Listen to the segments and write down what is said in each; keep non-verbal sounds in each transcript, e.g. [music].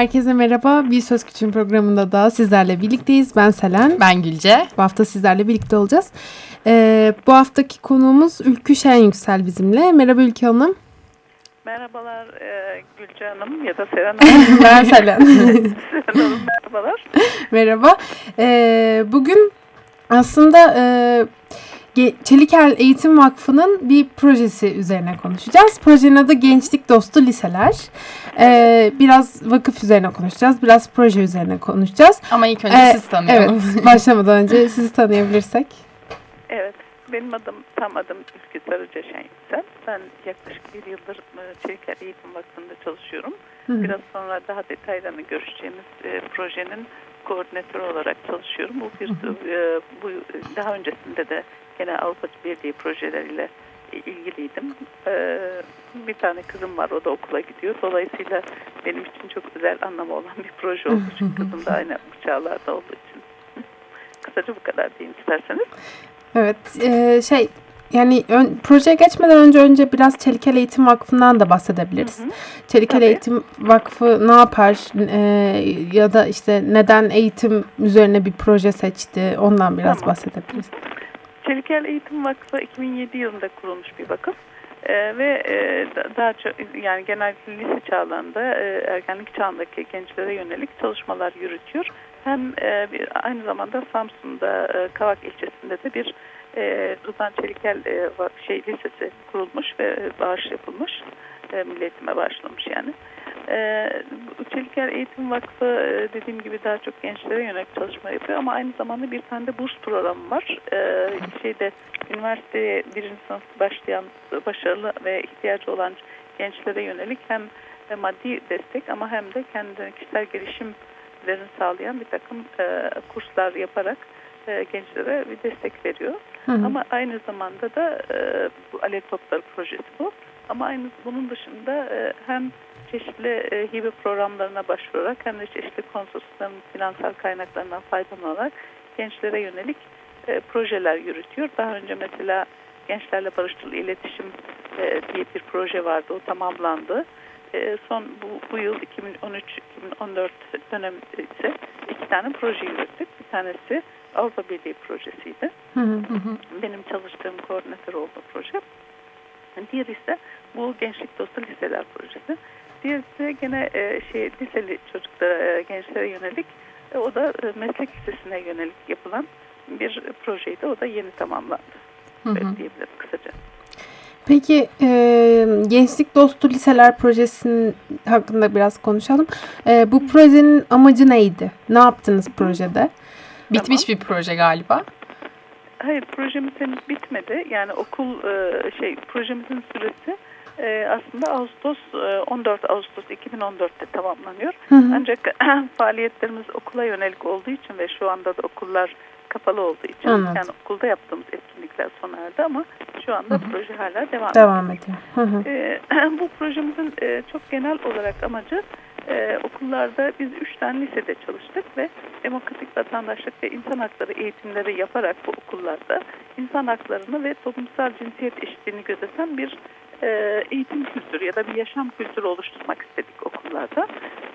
Herkese merhaba. Bir Söz Küçüğün programında da sizlerle birlikteyiz. Ben Selen. Ben Gülce. Bu hafta sizlerle birlikte olacağız. Ee, bu haftaki konuğumuz Ülkü Şen Yüksel bizimle. Merhaba Ülkü Hanım. Merhabalar e, Gülce Hanım ya da Seren [laughs] Hanım. ben Selen. [laughs] Seren Hanım merhabalar. Merhaba. Ee, bugün aslında e, Çelikel Eğitim Vakfı'nın bir projesi üzerine konuşacağız. Projenin adı Gençlik Dostu Liseler. Ee, biraz vakıf üzerine konuşacağız. Biraz proje üzerine konuşacağız. Ama ilk önce ee, sizi tanıyalım. Evet, [laughs] başlamadan önce sizi tanıyabilirsek. Evet, benim adım, tam adım Ülkü Sarıca Şenyüksel. Ben yaklaşık bir yıldır Çelikel Eğitim Vakfı'nda çalışıyorum. Hı. Biraz sonra daha detaylarını görüşeceğimiz e, projenin koordinatörü olarak çalışıyorum. Bu bir e, bu daha öncesinde de gene Avrupa Birliği projeleriyle ilgiliydim. Ee, bir tane kızım var o da okula gidiyor. Dolayısıyla benim için çok özel anlamı olan bir proje oldu. [laughs] Çünkü kızım da aynı çağlarda olduğu için. [laughs] Kısaca bu kadar diyeyim isterseniz. Evet e, şey yani ön, projeye geçmeden önce önce biraz Çelikel Eğitim Vakfı'ndan da bahsedebiliriz. Hı hı. Çelikel Tabii. Eğitim Vakfı ne yapar e, ya da işte neden eğitim üzerine bir proje seçti ondan biraz tamam. bahsedebiliriz. Çelikel Eğitim Vakfı 2007 yılında kurulmuş bir vakıf. Ee, ve e, daha çok yani genellikle lise çağlarında e, ergenlik çağındaki gençlere yönelik çalışmalar yürütüyor. Hem e, bir, aynı zamanda Samsun'da e, Kavak ilçesinde de bir e, Rıdvan Çelikel e, şey lisesi kurulmuş ve bağış yapılmış. E, milletime bağışlamış yani. E, Çeliker Eğitim Vakfı e, dediğim gibi daha çok gençlere yönelik çalışma yapıyor ama aynı zamanda bir tane de burs programı var. E, şeyde üniversiteye birinci sınıf başlayan başarılı ve ihtiyacı olan gençlere yönelik hem maddi destek ama hem de kendi kişisel gelişimlerini sağlayan bir takım e, kurslar yaparak e, gençlere bir destek veriyor. Hı. Ama aynı zamanda da e, bu Alev Topları projesi bu. Ama aynı bunun dışında e, hem çeşitli e, hibe programlarına başvurarak hem de çeşitli konsorsiyum finansal kaynaklarından faydalanarak gençlere yönelik e, projeler yürütüyor. Daha önce mesela Gençlerle Barışçıl İletişim e, diye bir proje vardı. O tamamlandı. E, son bu, bu yıl 2013-2014 dönem ise iki tane proje yürüttük. Bir tanesi Avrupa Birliği projesiydi. Hı hı hı. Benim çalıştığım koordinatör olduğu proje. Diğer ise bu Gençlik Dostu Liseler projesi. Diğer ise gene e, şey liseli çocuklara, e, gençlere yönelik e, o da e, meslek lisesine yönelik yapılan bir projeydi. O da yeni tamamlandı. Hı hı. Böyle diyebilirim kısaca. Peki e, Gençlik Dostu Liseler Projesi'nin hakkında biraz konuşalım. E, bu projenin amacı neydi? Ne yaptınız projede? Bitmiş tamam. bir proje galiba. Hayır projemiz henüz bitmedi. Yani okul e, şey projemizin süresi e, aslında Ağustos 14 e, Ağustos 2014'te tamamlanıyor. Hı hı. Ancak [clears throat] faaliyetlerimiz okula yönelik olduğu için ve şu anda da okullar kapalı olduğu için Anladım. yani okulda yaptığımız etkinlikler sona erdi ama şu anda hı hı. proje hala devam, devam ediyor. Hı hı. E, [clears throat] bu projemizin e, çok genel olarak amacı e, okullarda biz üç tane lisede çalıştık ve demokratik vatandaşlık ve insan hakları eğitimleri yaparak bu okullarda insan haklarını ve toplumsal cinsiyet eşitliğini gözeten bir e, eğitim kültürü ya da bir yaşam kültürü oluşturmak istedik okullarda.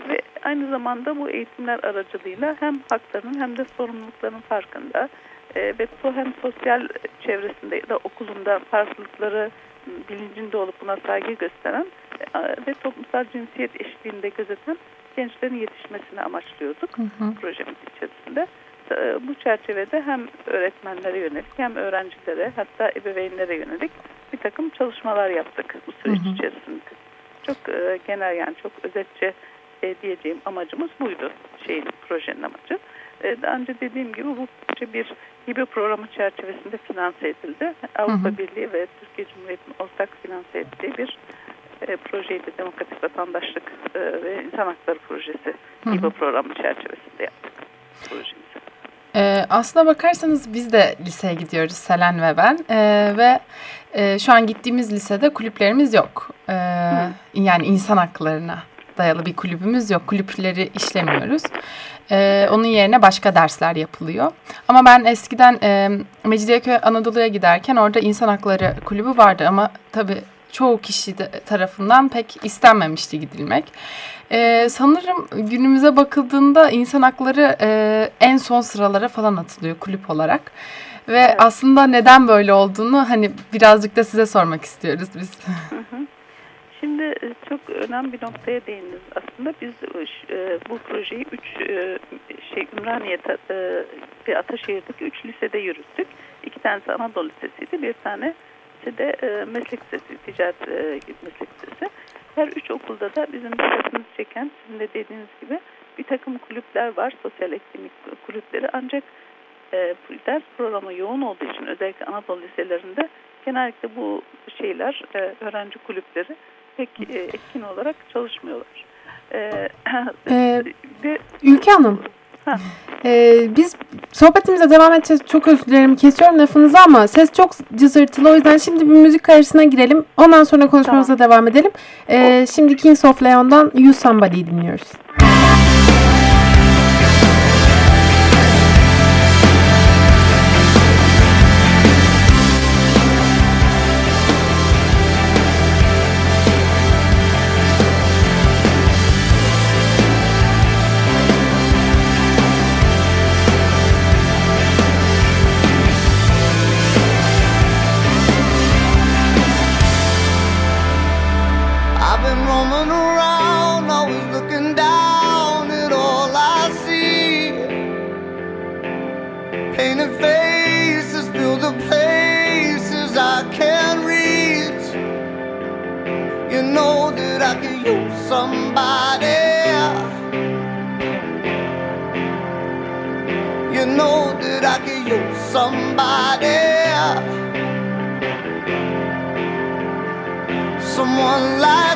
Ve aynı zamanda bu eğitimler aracılığıyla hem haklarının hem de sorumluluklarının farkında e, ve hem sosyal çevresinde ya da okulunda farklılıkları bilincinde olup buna saygı gösteren e, ve toplumsal cinsiyet eşitliğinde gözeten gençlerin yetişmesini amaçlıyorduk hı hı. projemiz içerisinde. Bu çerçevede hem öğretmenlere yönelik hem öğrencilere hatta ebeveynlere yönelik bir takım çalışmalar yaptık bu süreç hı hı. içerisinde. Çok e, genel yani çok özetçe e, diyeceğim amacımız buydu şeyin projenin amacı. E, daha önce dediğim gibi bu proje bir hibe programı çerçevesinde finanse edildi. Avrupa hı hı. Birliği ve Türkiye Cumhuriyeti'nin ortak finanse ettiği bir e, projeyi de Demokratik Vatandaşlık e, ve İnsan Hakları Projesi gibi programı çerçevesinde yaptık projemizi. Aslına bakarsanız biz de liseye gidiyoruz Selen ve ben ee, ve e, şu an gittiğimiz lisede kulüplerimiz yok. Ee, yani insan haklarına dayalı bir kulübümüz yok. Kulüpleri işlemiyoruz. Ee, onun yerine başka dersler yapılıyor. Ama ben eskiden e, Mecidiyeköy Anadolu'ya giderken orada insan hakları kulübü vardı ama tabii çoğu kişi de, tarafından pek istenmemişti gidilmek. Ee, sanırım günümüze bakıldığında insan hakları e, en son sıralara falan atılıyor kulüp olarak. Ve Evet. aslında neden böyle olduğunu hani birazcık da size sormak istiyoruz biz. Şimdi e, çok önemli bir noktaya değindiniz. Aslında biz e, bu projeyi üç e, şey Ümraniye e, ve Ataşehir'deki üç lisede yürüttük. İki tanesi Anadolu Lisesi'ydi, bir tanesi de e, meslek lisesi, ticaret e, meslek lisesi. Her üç okulda da bizim dikkatimizi çeken, sizin de dediğiniz gibi bir takım kulüpler var, sosyal etkinlik kulüpleri. Ancak e, ders programı yoğun olduğu için özellikle Anadolu liselerinde genellikle bu şeyler, e, öğrenci kulüpleri pek e, etkin olarak çalışmıyorlar. [clears throat] Ee, ve Ülke Hanım. Ee, biz sohbetimize devam edeceğiz. Çok özür dilerim. Kesiyorum lafınızı ama ses çok cızırtılı. O yüzden şimdi bir müzik arasına girelim. Ondan sonra konuşmamıza devam edelim. Ee, şimdi Kings of Leon'dan You Somebody'yi dinliyoruz. I've that I could use somebody. someone like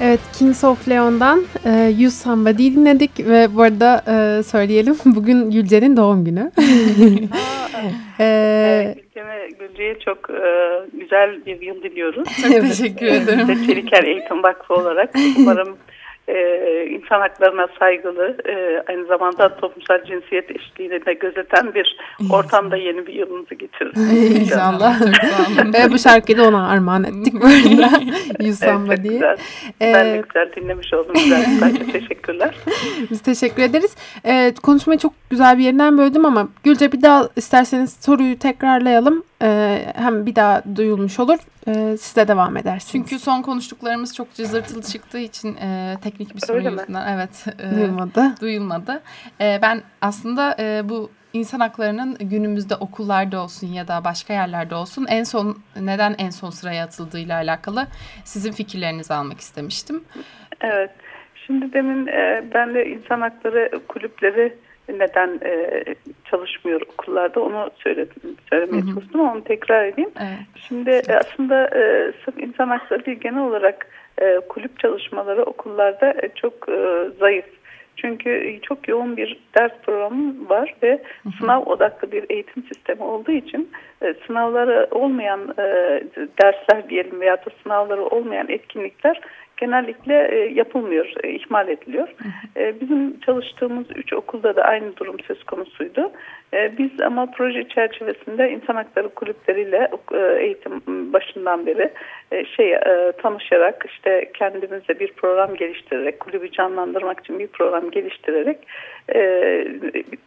Evet Kings of Leon'dan e, You Somebody dinledik ve bu arada e, söyleyelim [laughs] bugün Gülce'nin doğum günü. [laughs] [laughs] e, Evet, Gülce'ye, çok e, güzel bir yıl diliyoruz. Çok teşekkür ederim. Çeliker Eğitim Vakfı olarak umarım e, insan haklarına saygılı, e, aynı zamanda toplumsal cinsiyet eşitliğini de gözeten bir ortamda yeni bir yılınızı geçirin. İnşallah. [laughs] Ve bu şarkıyı da ona armağan ettik bu arada. Yusamba Evet, diye. güzel. Ben de Ee, güzel dinlemiş oldum. Güzel. [laughs] Teşekkürler. Biz teşekkür ederiz. Ee, konuşmayı çok güzel bir yerinden böldüm ama Gülce bir daha isterseniz soruyu tekrarlayalım. Ee, hem bir daha duyulmuş olur. Ee, siz de devam edersiniz. Çünkü son konuştuklarımız çok cızırtılı çıktığı için e, teknik bir sorun yüzünden evet e, duyulmadı. duyulmadı. E, ben aslında e, bu insan haklarının günümüzde okullarda olsun ya da başka yerlerde olsun en son neden en son sıraya atıldığıyla alakalı sizin fikirlerinizi almak istemiştim. Evet. Şimdi demin e, ben de insan hakları kulüpleri neden e, çalışmıyor okullarda onu söyledim, söylemeye Hı hı. çalıştım ama onu tekrar edeyim. Evet. Şimdi e, aslında e, sırf insan hakları değil genel olarak e, kulüp çalışmaları okullarda e, çok e, zayıf. Çünkü çok yoğun bir ders programı var ve sınav odaklı bir eğitim sistemi olduğu için e, sınavları olmayan e, dersler diyelim veya da sınavları olmayan etkinlikler genellikle e, yapılmıyor, e, ihmal ediliyor. E, bizim çalıştığımız üç okulda da aynı durum söz konusuydu. E, biz ama proje çerçevesinde insan hakları kulüpleriyle e, eğitim başından beri e, şey e, tanışarak işte kendimize bir program geliştirerek kulübü canlandırmak için bir program geliştirerek e,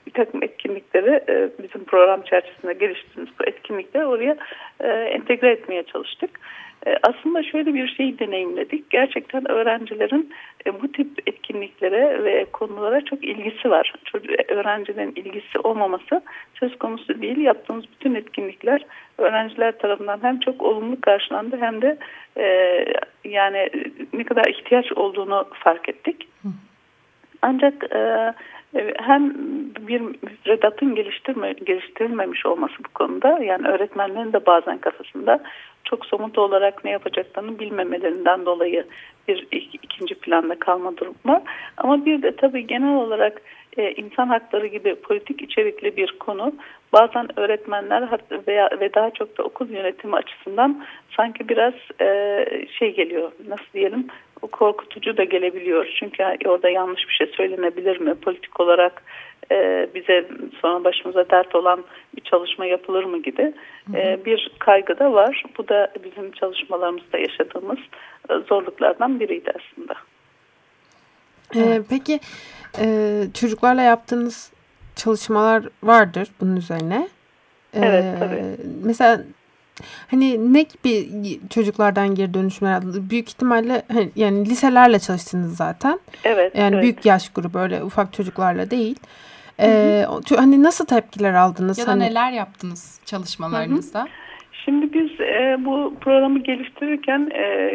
bir takım etkinlikleri e, bizim program çerçevesinde geliştirdiğimiz bu etkinlikleri oraya e, entegre etmeye çalıştık. E, aslında şöyle bir şey deneyimledik. Gerçekten öğrencilerin e, bu tip etkinliklere ve konulara çok ilgisi var. Çocuk, öğrencilerin ilgisi olmaması söz konusu değil. Yaptığımız bütün etkinlikler öğrenciler tarafından hem çok olumlu karşılandı hem de e, yani ne kadar ihtiyaç olduğunu fark ettik. Ancak e, hem bir müfredatın geliştirme, geliştirilmemiş olması bu konuda yani öğretmenlerin de bazen kafasında çok somut olarak ne yapacaklarını bilmemelerinden dolayı bir ikinci planda kalma durumu. Ama bir de tabii genel olarak e, insan hakları gibi politik içerikli bir konu bazen öğretmenler veya ve daha çok da okul yönetimi açısından sanki biraz e, şey geliyor nasıl diyelim korkutucu da gelebiliyor. Çünkü orada yanlış bir şey söylenebilir mi? Politik olarak e, bize sonra başımıza dert olan bir çalışma yapılır mı gibi e, bir kaygı da var. Bu da bizim çalışmalarımızda yaşadığımız e, zorluklardan biriydi aslında. Ee, peki e, çocuklarla yaptığınız çalışmalar vardır bunun üzerine. Ee, Evet, tabii. Mesela hani ne gibi çocuklardan geri dönüşümler aldınız? Büyük ihtimalle hani, yani liselerle çalıştınız zaten. Evet. Yani evet. büyük yaş grubu böyle ufak çocuklarla değil. Ee, hani nasıl tepkiler aldınız? Ya da hani, neler yaptınız çalışmalarınızda? Şimdi biz e, bu programı geliştirirken e,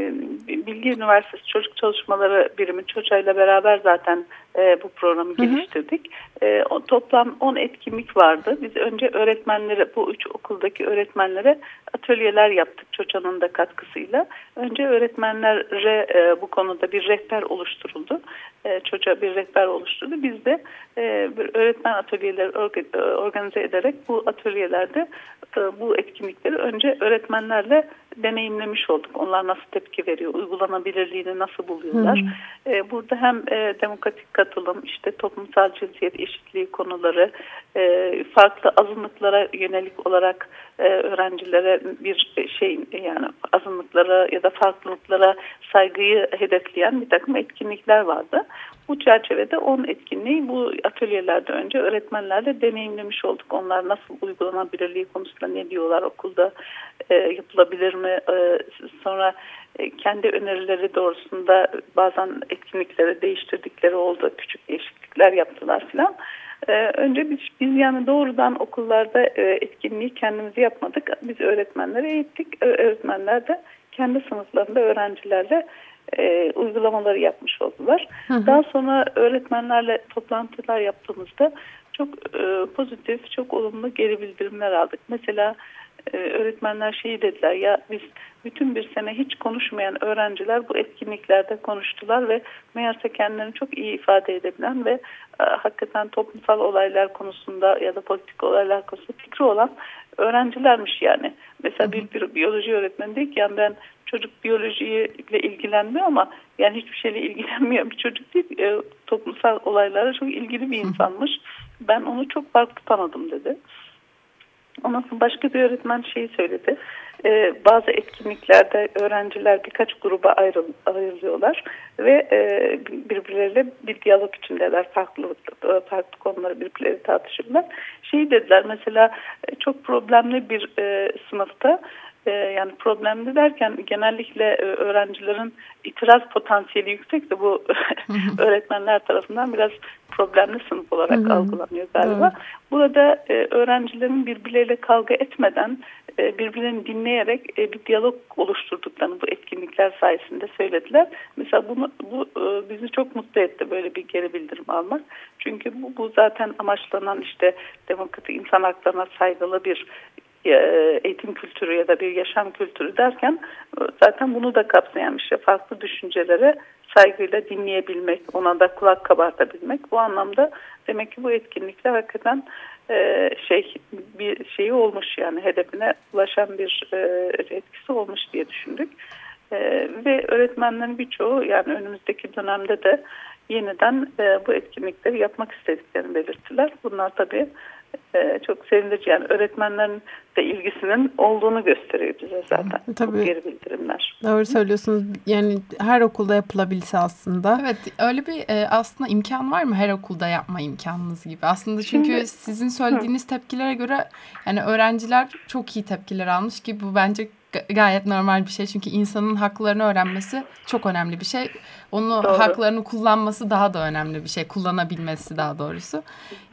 Bilgi Üniversitesi Çocuk Çalışmaları Birimi Çoça ile beraber zaten e, bu programı geliştirdik. E, o, toplam 10 etkinlik vardı. Biz önce öğretmenlere, bu üç okuldaki öğretmenlere atölyeler yaptık Çoça'nın da katkısıyla. Önce öğretmenlere e, bu konuda bir rehber oluşturuldu. E, Çoça bir rehber oluşturdu. Biz de e, bir öğretmen atölyeleri e, organize ederek bu atölyelerde e, bu etkinlikleri önce öğretmenlerle deneyimlemiş olduk. Onlar nasıl tepki veriyor, uygulanabilirliğini nasıl buluyorlar. E, burada hem e, demokratik katılım, işte toplumsal cinsiyet eşitliği konuları, e, farklı azınlıklara yönelik olarak e, öğrencilere bir şey yani azınlıklara ya da farklılıklara saygıyı hedefleyen bir takım etkinlikler vardı. Bu çerçevede 10 etkinliği bu atölyelerde önce öğretmenlerle deneyimlemiş olduk. Onlar nasıl uygulanabilirliği konusunda ne diyorlar okulda e, yapılabilir mi? E, sonra e, kendi önerileri doğrusunda bazen etkinlikleri değiştirdikleri oldu. Küçük değişiklikler yaptılar filan. Ee, önce biz, biz yani doğrudan okullarda e, etkinliği kendimizi yapmadık. Biz öğretmenleri eğittik. Öğretmenler de kendi sınıflarında öğrencilerle e, uygulamaları yapmış oldular. Daha sonra öğretmenlerle toplantılar yaptığımızda çok e, pozitif, çok olumlu geri bildirimler aldık. Mesela e, öğretmenler şeyi dediler ya biz bütün bir sene hiç konuşmayan öğrenciler bu etkinliklerde konuştular ve meğerse kendilerini çok iyi ifade edebilen ve e, hakikaten toplumsal olaylar konusunda ya da politik olaylar konusunda fikri olan öğrencilermiş yani. Mesela bir, bir biyoloji öğretmeni dedi ki yani ben çocuk biyolojiyle ilgilenmiyor ama yani hiçbir şeyle ilgilenmeyen bir çocuk değil. E, toplumsal olaylara çok ilgili bir insanmış. Ben onu çok farklı tanıdım dedi. Ondan sonra başka bir öğretmen şeyi söyledi. Ee, bazı etkinliklerde öğrenciler birkaç gruba ayrıl, ayrılıyorlar ve e, birbirleriyle bir diyalog içindeler. Farklı farklı konuları birbirleri tartışıyorlar. Şey dediler mesela e, çok problemli bir e, sınıfta e, yani problemli derken genellikle e, öğrencilerin itiraz potansiyeli yüksekse bu [laughs] öğretmenler tarafından biraz problemli sınıf olarak algılanıyor galiba. Burada e, öğrencilerin birbirleriyle kavga etmeden e, birbirlerini dinleyerek e, bir diyalog oluşturduklarını bu etkinlikler sayesinde söylediler. Mesela bunu bu e, bizi çok mutlu etti böyle bir geri bildirim almak. Çünkü bu, bu zaten amaçlanan işte demokratik insan haklarına saygılı bir eğitim kültürü ya da bir yaşam kültürü derken e, zaten bunu da kapsayan bir şey. Farklı düşüncelere saygıyla dinleyebilmek, ona da kulak kabartabilmek. Bu anlamda demek ki bu etkinlikler hakikaten e, şey bir şeyi olmuş yani hedefine ulaşan bir etkisi olmuş diye düşündük. ve öğretmenlerin birçoğu yani önümüzdeki dönemde de yeniden bu etkinlikleri yapmak istediklerini belirttiler. Bunlar tabii e, çok sevindirici. Yani öğretmenlerin de ilgisinin olduğunu gösteriyor bize zaten. Tabii. Bu geri bildirimler. Doğru söylüyorsunuz. Yani her okulda yapılabilse aslında. Evet öyle bir e, aslında imkan var mı her okulda yapma imkanınız gibi? Aslında çünkü Şimdi, sizin söylediğiniz hı. tepkilere göre yani öğrenciler çok iyi tepkiler almış ki bu bence gayet normal bir şey. Çünkü insanın haklarını öğrenmesi çok önemli bir şey. Onu Doğru. haklarını kullanması daha da önemli bir şey. Kullanabilmesi daha doğrusu.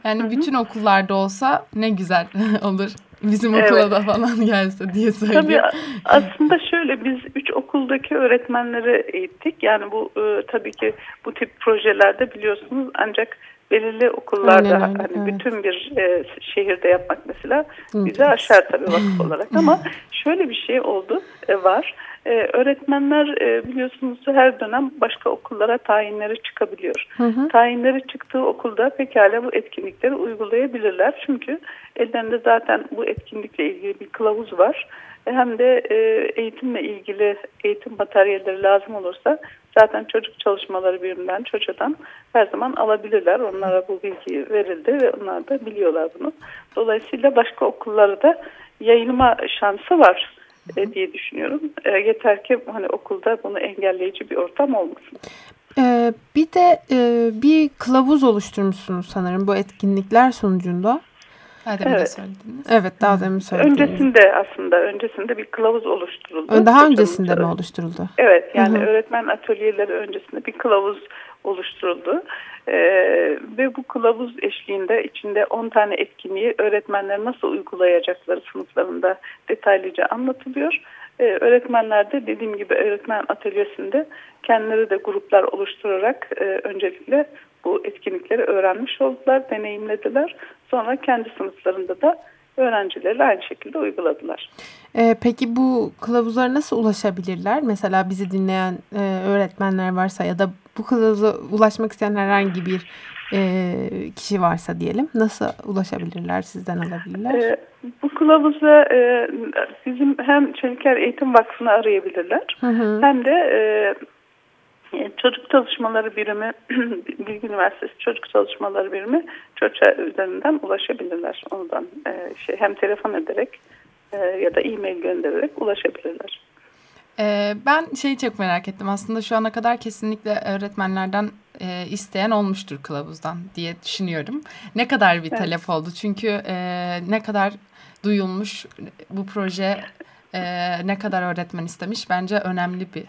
Yani Hı -hı. bütün okullarda olsa ne güzel [laughs] olur. Bizim okula evet. da falan gelse diye söylüyor. Tabii aslında şöyle biz üç okuldaki öğretmenleri eğittik. Yani bu e, tabii ki bu tip projelerde biliyorsunuz ancak belirli okullarda Aynen, hani evet. bütün bir e, şehirde yapmak mesela bize aşar tabii vakıf olarak ama şöyle bir şey oldu e, var. E, öğretmenler e, biliyorsunuz her dönem başka okullara tayinleri çıkabiliyor. Hı hı. Tayinleri çıktığı okulda pekala bu etkinlikleri uygulayabilirler. Çünkü ellerinde zaten bu etkinlikle ilgili bir kılavuz var. E, hem de e, eğitimle ilgili eğitim materyalleri lazım olursa zaten çocuk çalışmaları birinden çocuğdan her zaman alabilirler. Onlara bu bilgi verildi ve onlar da biliyorlar bunu. Dolayısıyla başka okulları da yayılma şansı var e, diye düşünüyorum. E, yeter ki hani okulda bunu engelleyici bir ortam olmasın. Ee, bir de e, bir kılavuz oluşturmuşsunuz sanırım bu etkinlikler sonucunda. Daha demin evet. söylediniz. Evet daha demin söylediniz. Öncesinde aslında öncesinde bir kılavuz oluşturuldu. Daha öncesinde mi oluşturuldu? Evet yani Hı -hı. öğretmen atölyeleri öncesinde bir kılavuz oluşturuldu. Ee, ve bu kılavuz eşliğinde içinde 10 tane etkinliği öğretmenler nasıl uygulayacakları sınıflarında detaylıca anlatılıyor. Ee, öğretmenler de dediğim gibi öğretmen atölyesinde kendileri de gruplar oluşturarak e, öncelikle bu etkinlikleri öğrenmiş oldular, deneyimlediler. Sonra kendi sınıflarında da öğrencileri aynı şekilde uyguladılar. Ee, peki bu kılavuzlara nasıl ulaşabilirler? Mesela bizi dinleyen e, öğretmenler varsa ya da bu kılavuza ulaşmak isteyen herhangi bir e, kişi varsa diyelim nasıl ulaşabilirler, sizden alabilirler? Ee, bu kılavuza e, bizim hem Çeliker Eğitim Vakfı'nı arayabilirler hı hı. hem de e, Çocuk Çalışmaları Birimi, [clears throat] Bilgi Üniversitesi Çocuk Çalışmaları Birimi ÇOÇA üzerinden ulaşabilirler. Ondan e, şey hem telefon ederek e, ya da e-mail göndererek ulaşabilirler. Ee, ben şeyi çok merak ettim. Aslında şu ana kadar kesinlikle öğretmenlerden e, isteyen olmuştur kılavuzdan diye düşünüyorum. Ne kadar bir evet. talep oldu? Çünkü e, ne kadar duyulmuş bu proje, e, ne kadar öğretmen istemiş bence önemli bir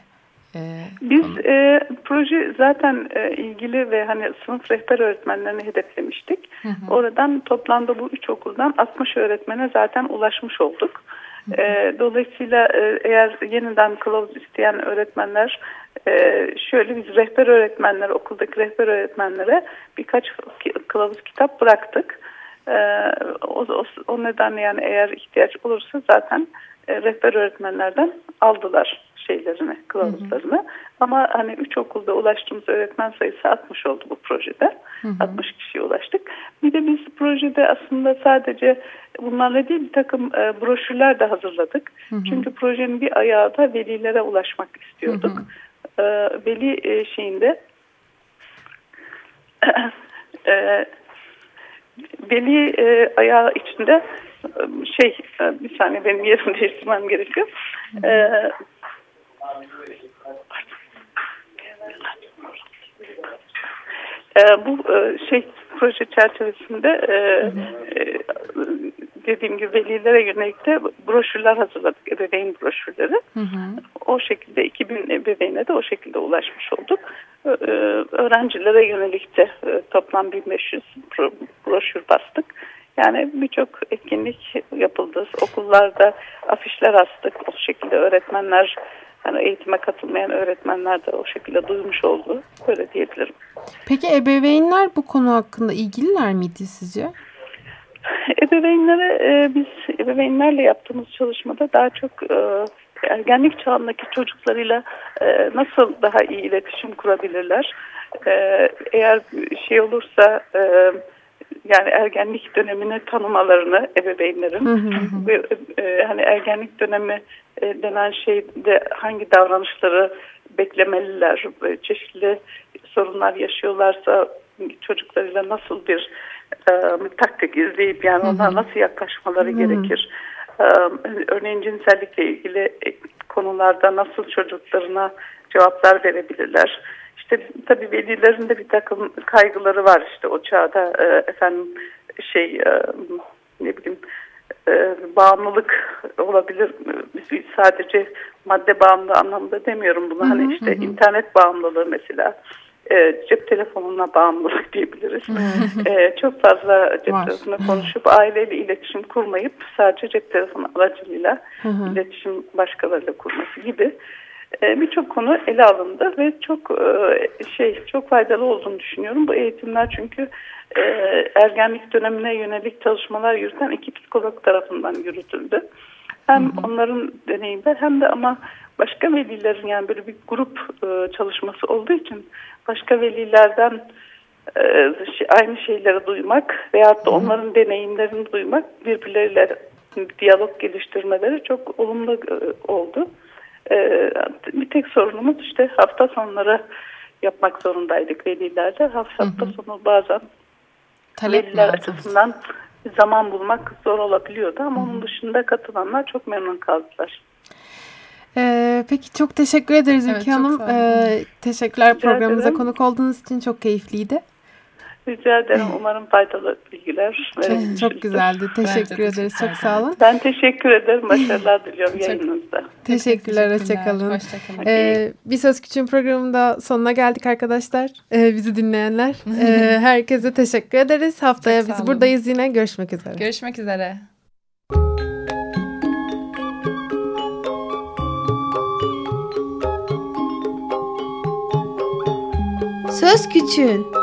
ee, Biz e, proje zaten e, ilgili ve hani sınıf rehber öğretmenlerini hedeflemiştik. Hı hı. Oradan toplamda bu üç okuldan 60 öğretmene zaten ulaşmış olduk. Hı hı. E, dolayısıyla e, eğer yeniden kılavuz isteyen öğretmenler e, şöyle biz rehber öğretmenler okuldaki rehber öğretmenlere birkaç kılavuz kitap bıraktık. E, o, o, o nedenle yani eğer ihtiyaç olursa zaten e, rehber öğretmenlerden aldılar şeylerini, kılavuzlarını. Hı hı. Ama hani üç okulda ulaştığımız öğretmen sayısı 60 oldu bu projede. Hı hı. 60 kişiye ulaştık. Bir de biz projede aslında sadece bunlarla değil bir takım e, broşürler de hazırladık. Hı hı. Çünkü projenin bir ayağı da velilere ulaşmak istiyorduk. Hı hı. E, veli e, şeyinde [clears throat] e, veli e, ayağı içinde şey e, bir saniye benim yerimi [laughs] değiştirmem gerekiyor. E, e, bu e, şey proje çerçevesinde e, e, dediğim gibi velilere yönelik de broşürler hazırladık, ebeveyn broşürleri. Hı hı. O şekilde 2000 ebeveyne de o şekilde ulaşmış olduk. E, öğrencilere yönelik de e, toplam 1500 broşür bastık. Yani birçok etkinlik yapıldı. Okullarda afişler astık. O şekilde öğretmenler yani eğitime katılmayan öğretmenler de o şekilde duymuş oldu. Böyle diyebilirim. Peki ebeveynler bu konu hakkında ilgililer miydi sizce? Ebeveynlere e, biz ebeveynlerle yaptığımız çalışmada daha çok e, ergenlik çağındaki çocuklarıyla e, nasıl daha iyi iletişim kurabilirler? E, eğer şey olursa e, yani ergenlik dönemini tanımalarını ebeveynlerin ve e, hani ergenlik dönemi e, denen şeyde hangi davranışları beklemeliler, e, çeşitli sorunlar yaşıyorlarsa çocuklarıyla nasıl bir e, taktik izleyip yani onlar nasıl yaklaşmaları hı hı. gerekir. E, örneğin cinsellikle ilgili e, konularda nasıl çocuklarına cevaplar verebilirler. İşte tabii velilerin de bir takım kaygıları var işte o çağda e, efendim şey e, ne bileyim e, bağımlılık olabilir. Sadece madde bağımlı anlamında demiyorum bunu. Hı hani hı, hani işte hı. internet bağımlılığı mesela e, cep telefonuna bağımlılık [laughs] diyebiliriz. e, çok fazla cep telefonu konuşup aileyle iletişim kurmayıp sadece cep telefonu aracılığıyla hı hı. iletişim başkalarıyla kurması gibi birçok konu ele alındı ve çok e, şey çok faydalı olduğunu düşünüyorum. Bu eğitimler çünkü e, ergenlik dönemine yönelik çalışmalar yürüten iki psikolog tarafından yürütüldü. Hem hı hı. onların deneyimler hem de ama başka velilerin yani böyle bir grup çalışması olduğu için başka velilerden aynı şeyleri duymak veyahut da onların deneyimlerini duymak birbirleriyle diyalog geliştirmeleri çok olumlu oldu. Ee, bir tek sorunumuz işte hafta sonları yapmak zorundaydık velilerle. Hafta, hı. sonu bazen Talep veliler açısından zaman bulmak zor olabiliyordu ama hı hı. onun dışında katılanlar çok memnun kaldılar. Ee, peki çok teşekkür ederiz evet, Ülke Hanım. Ee, teşekkürler Rica programımıza ederim. konuk olduğunuz için çok keyifliydi. Rica ederim. Umarım faydalı bilgiler Çok, çok güzeldi. Teşekkür evet, ederiz. Çok sağ olun. Ben teşekkür ederim. Başarılar diliyorum yayınınızda. Teşekkürler. Hoşçakalın. Hoşçakalın. Ee, bir Söz Küçüğün programında sonuna geldik arkadaşlar. Ee, bizi dinleyenler. Ee, [laughs] herkese teşekkür ederiz. Haftaya biz buradayız yine. Görüşmek üzere. Görüşmek üzere. Söz Küçüğün